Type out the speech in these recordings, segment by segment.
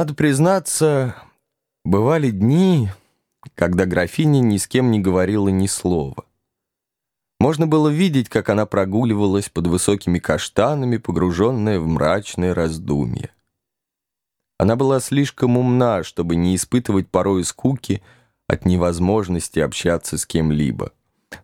Надо признаться, бывали дни, когда графиня ни с кем не говорила ни слова. Можно было видеть, как она прогуливалась под высокими каштанами, погруженная в мрачное раздумье. Она была слишком умна, чтобы не испытывать порой скуки от невозможности общаться с кем-либо.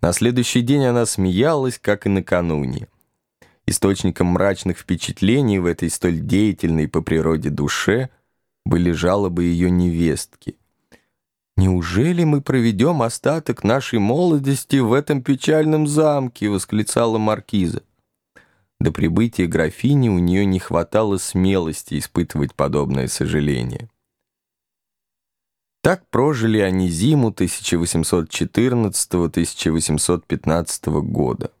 На следующий день она смеялась, как и накануне. Источником мрачных впечатлений в этой столь деятельной по природе душе были жалобы ее невестки. «Неужели мы проведем остаток нашей молодости в этом печальном замке?» — восклицала маркиза. До прибытия графини у нее не хватало смелости испытывать подобное сожаление. Так прожили они зиму 1814-1815 года.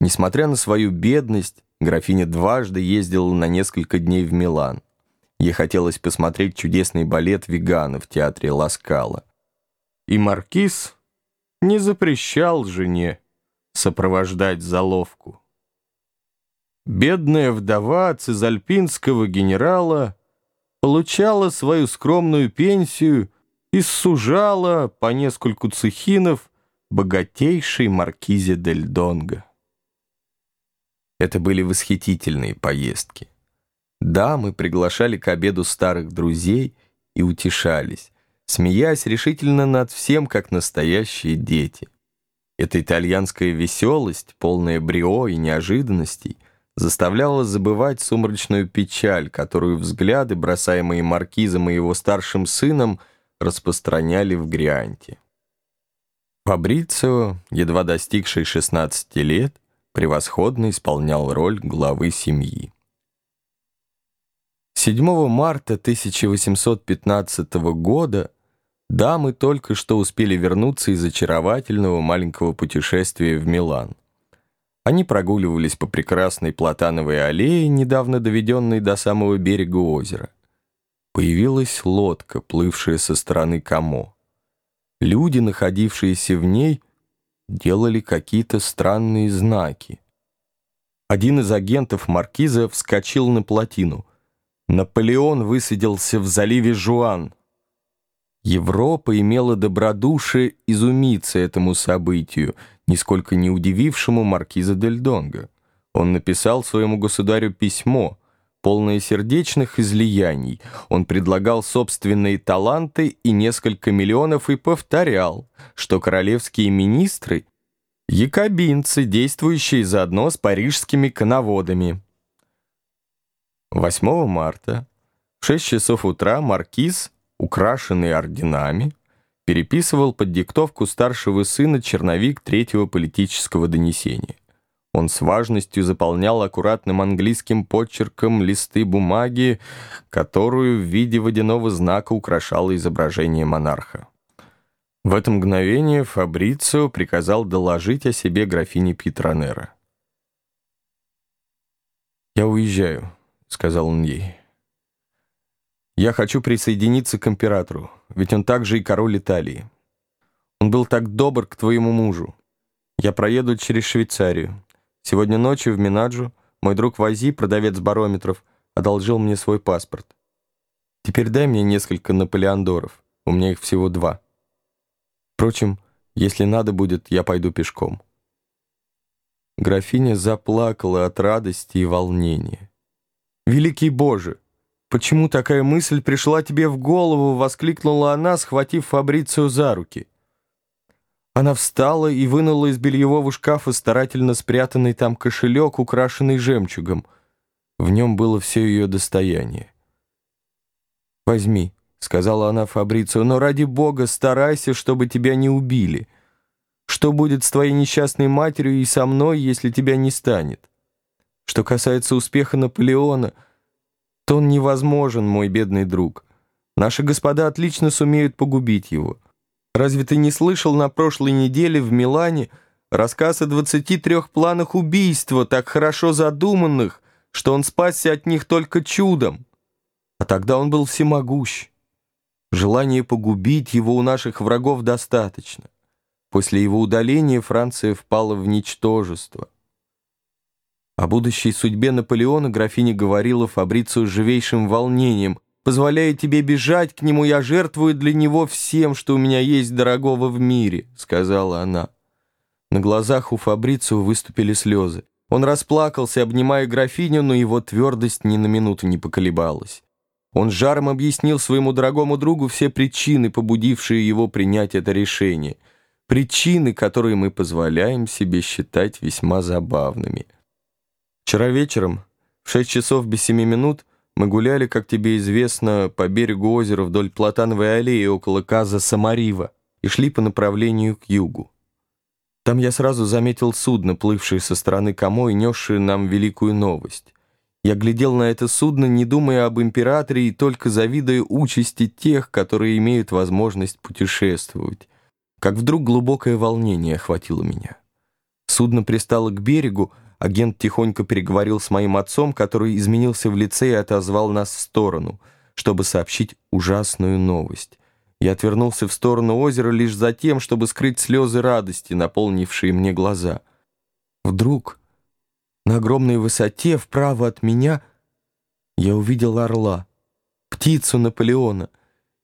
Несмотря на свою бедность, графиня дважды ездила на несколько дней в Милан. Ей хотелось посмотреть чудесный балет «Вегана» в театре Ласкала. И маркиз не запрещал жене сопровождать заловку. Бедная вдова цизальпинского генерала получала свою скромную пенсию и сужала по нескольку цехинов богатейшей маркизе Дель Донго. Это были восхитительные поездки. Да, мы приглашали к обеду старых друзей и утешались, смеясь решительно над всем, как настоящие дети. Эта итальянская веселость, полная брио и неожиданностей, заставляла забывать сумрачную печаль, которую взгляды, бросаемые маркизом и его старшим сыном, распространяли в Грианте. Фабрицио, едва достигший 16 лет, превосходно исполнял роль главы семьи. 7 марта 1815 года дамы только что успели вернуться из очаровательного маленького путешествия в Милан. Они прогуливались по прекрасной платановой аллее, недавно доведенной до самого берега озера. Появилась лодка, плывшая со стороны Камо. Люди, находившиеся в ней, делали какие-то странные знаки. Один из агентов маркиза вскочил на плотину. Наполеон высадился в заливе Жуан. Европа имела добродушие изумиться этому событию, нисколько не удивившему маркиза Дель Донго. Он написал своему государю письмо, полное сердечных излияний. Он предлагал собственные таланты и несколько миллионов и повторял, что королевские министры — якобинцы, действующие заодно с парижскими коноводами. 8 марта в 6 часов утра маркиз, украшенный орденами, переписывал под диктовку старшего сына черновик третьего политического донесения. Он с важностью заполнял аккуратным английским почерком листы бумаги, которую в виде водяного знака украшало изображение монарха. В это мгновение Фабрицио приказал доложить о себе графине Петронера. «Я уезжаю», — сказал он ей. «Я хочу присоединиться к императору, ведь он также и король Италии. Он был так добр к твоему мужу. Я проеду через Швейцарию. Сегодня ночью в Минаджу мой друг Вази, продавец барометров, одолжил мне свой паспорт. Теперь дай мне несколько наполеондоров, у меня их всего два. Впрочем, если надо будет, я пойду пешком». Графиня заплакала от радости и волнения. «Великий Боже! Почему такая мысль пришла тебе в голову?» — воскликнула она, схватив Фабрицию за руки. Она встала и вынула из бельевого шкафа старательно спрятанный там кошелек, украшенный жемчугом. В нем было все ее достояние. «Возьми», — сказала она Фабрицию, — «но ради Бога старайся, чтобы тебя не убили. Что будет с твоей несчастной матерью и со мной, если тебя не станет?» Что касается успеха Наполеона, то он невозможен, мой бедный друг. Наши господа отлично сумеют погубить его. Разве ты не слышал на прошлой неделе в Милане рассказ о 23 планах убийства, так хорошо задуманных, что он спасся от них только чудом? А тогда он был всемогущ. Желание погубить его у наших врагов достаточно. После его удаления Франция впала в ничтожество. О будущей судьбе Наполеона графиня говорила Фабрицию живейшим волнением, Позволяя тебе бежать к нему, я жертвую для него всем, что у меня есть дорогого в мире», — сказала она. На глазах у Фабрицио выступили слезы. Он расплакался, обнимая графиню, но его твердость ни на минуту не поколебалась. Он жаром объяснил своему дорогому другу все причины, побудившие его принять это решение. Причины, которые мы позволяем себе считать весьма забавными. Вчера вечером, в шесть часов без семи минут, мы гуляли, как тебе известно, по берегу озера вдоль Платановой аллеи около Каза Самарива и шли по направлению к югу. Там я сразу заметил судно, плывшее со стороны Камо и несшее нам великую новость. Я глядел на это судно, не думая об императоре и только завидуя участи тех, которые имеют возможность путешествовать. Как вдруг глубокое волнение охватило меня. Судно пристало к берегу, агент тихонько переговорил с моим отцом, который изменился в лице и отозвал нас в сторону, чтобы сообщить ужасную новость. Я отвернулся в сторону озера лишь за тем, чтобы скрыть слезы радости, наполнившие мне глаза. Вдруг, на огромной высоте, вправо от меня, я увидел орла, птицу Наполеона.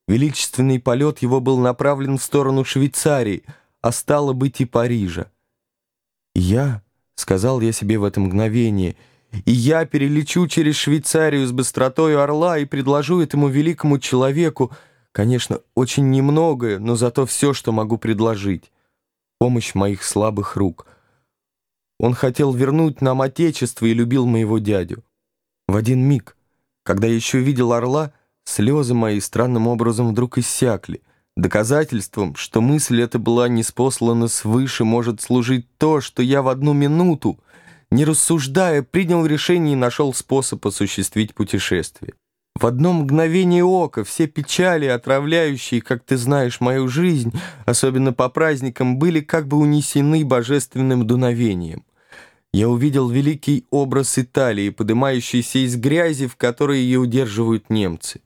Величественный полет его был направлен в сторону Швейцарии, а стало быть и Парижа. «Я», — сказал я себе в это мгновение, — «и я перелечу через Швейцарию с быстротой орла и предложу этому великому человеку, Конечно, очень немногое, но зато все, что могу предложить. Помощь моих слабых рук. Он хотел вернуть нам Отечество и любил моего дядю. В один миг, когда я еще видел орла, слезы мои странным образом вдруг иссякли. Доказательством, что мысль эта была неспослана свыше, может служить то, что я в одну минуту, не рассуждая, принял решение и нашел способ осуществить путешествие. В одно мгновение ока все печали, отравляющие, как ты знаешь, мою жизнь, особенно по праздникам, были как бы унесены божественным дуновением. Я увидел великий образ Италии, поднимающийся из грязи, в которой ее удерживают немцы.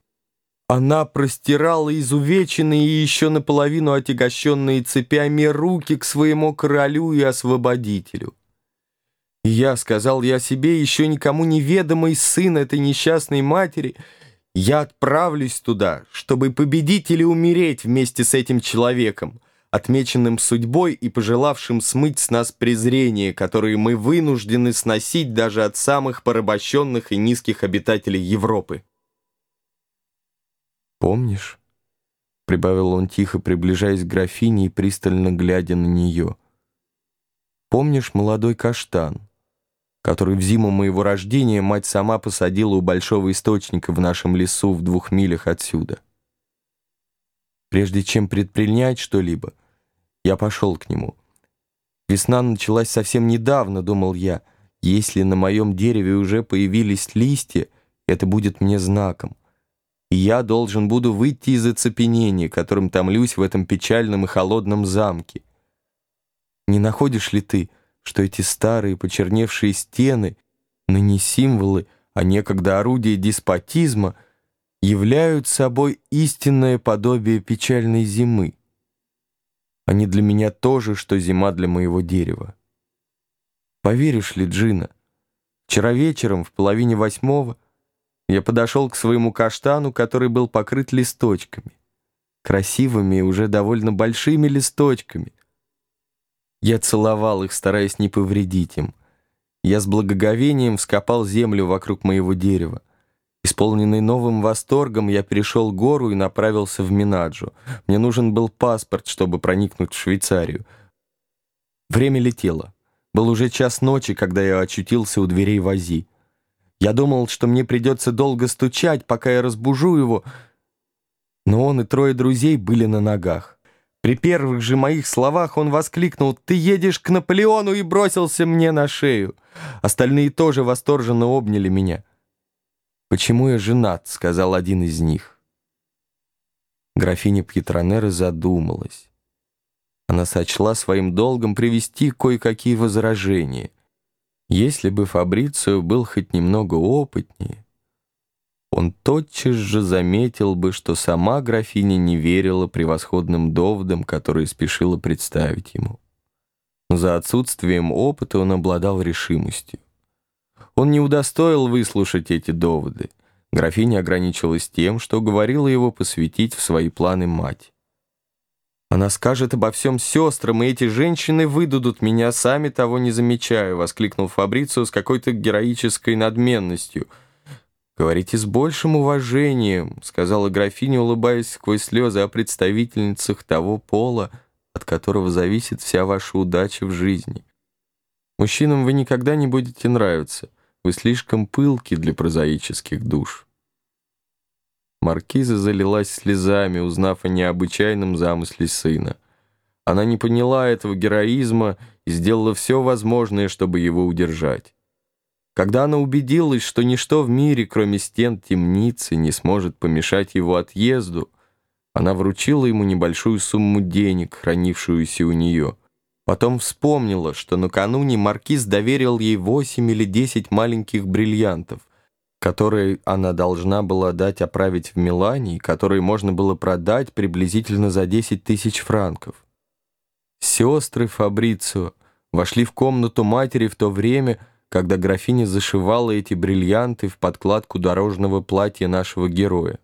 Она простирала изувеченные и еще наполовину отягощенные цепями руки к своему королю и освободителю. Я, сказал я себе, еще никому неведомый сын этой несчастной матери — я отправлюсь туда, чтобы победить или умереть вместе с этим человеком, отмеченным судьбой и пожелавшим смыть с нас презрение, которое мы вынуждены сносить даже от самых порабощенных и низких обитателей Европы. «Помнишь?» — прибавил он тихо, приближаясь к графине и пристально глядя на нее. «Помнишь молодой каштан?» который в зиму моего рождения мать сама посадила у большого источника в нашем лесу в двух милях отсюда. Прежде чем предпринять что-либо, я пошел к нему. Весна началась совсем недавно, думал я. Если на моем дереве уже появились листья, это будет мне знаком. Я должен буду выйти из оцепенения, которым томлюсь в этом печальном и холодном замке. Не находишь ли ты, что эти старые почерневшие стены, ныне символы, а некогда орудия деспотизма, являют собой истинное подобие печальной зимы. Они для меня то же, что зима для моего дерева. Поверишь ли, Джина, вчера вечером в половине восьмого я подошел к своему каштану, который был покрыт листочками, красивыми и уже довольно большими листочками, я целовал их, стараясь не повредить им. Я с благоговением вскопал землю вокруг моего дерева. Исполненный новым восторгом, я перешел гору и направился в Минаджу. Мне нужен был паспорт, чтобы проникнуть в Швейцарию. Время летело. Был уже час ночи, когда я очутился у дверей Вази. Я думал, что мне придется долго стучать, пока я разбужу его, но он и трое друзей были на ногах. При первых же моих словах он воскликнул «Ты едешь к Наполеону!» и бросился мне на шею. Остальные тоже восторженно обняли меня. «Почему я женат?» — сказал один из них. Графиня Пьетронера задумалась. Она сочла своим долгом привести кое-какие возражения. Если бы Фабрицио был хоть немного опытнее, он тотчас же заметил бы, что сама графиня не верила превосходным доводам, которые спешила представить ему. Но за отсутствием опыта он обладал решимостью. Он не удостоил выслушать эти доводы, Графиня ограничилась тем, что уговорила его посвятить в свои планы мать. «Она скажет обо всем сестрам, и эти женщины выдадут меня, сами того не замечая», воскликнул Фабрицио с какой-то героической надменностью. «Говорите с большим уважением», сказала графиня, улыбаясь сквозь слезы о представительницах того пола, от которого зависит вся ваша удача в жизни. Мужчинам вы никогда не будете нравиться, вы слишком пылки для прозаических душ». Маркиза залилась слезами, узнав о необычайном замысле сына. Она не поняла этого героизма и сделала все возможное, чтобы его удержать. Когда она убедилась, что ничто в мире, кроме стен темницы, не сможет помешать его отъезду, она вручила ему небольшую сумму денег, хранившуюся у нее. Потом вспомнила, что накануне маркиз доверил ей восемь или десять маленьких бриллиантов которые она должна была дать оправить в Милане и которые можно было продать приблизительно за 10 тысяч франков. Сестры Фабрицио вошли в комнату матери в то время, когда графиня зашивала эти бриллианты в подкладку дорожного платья нашего героя.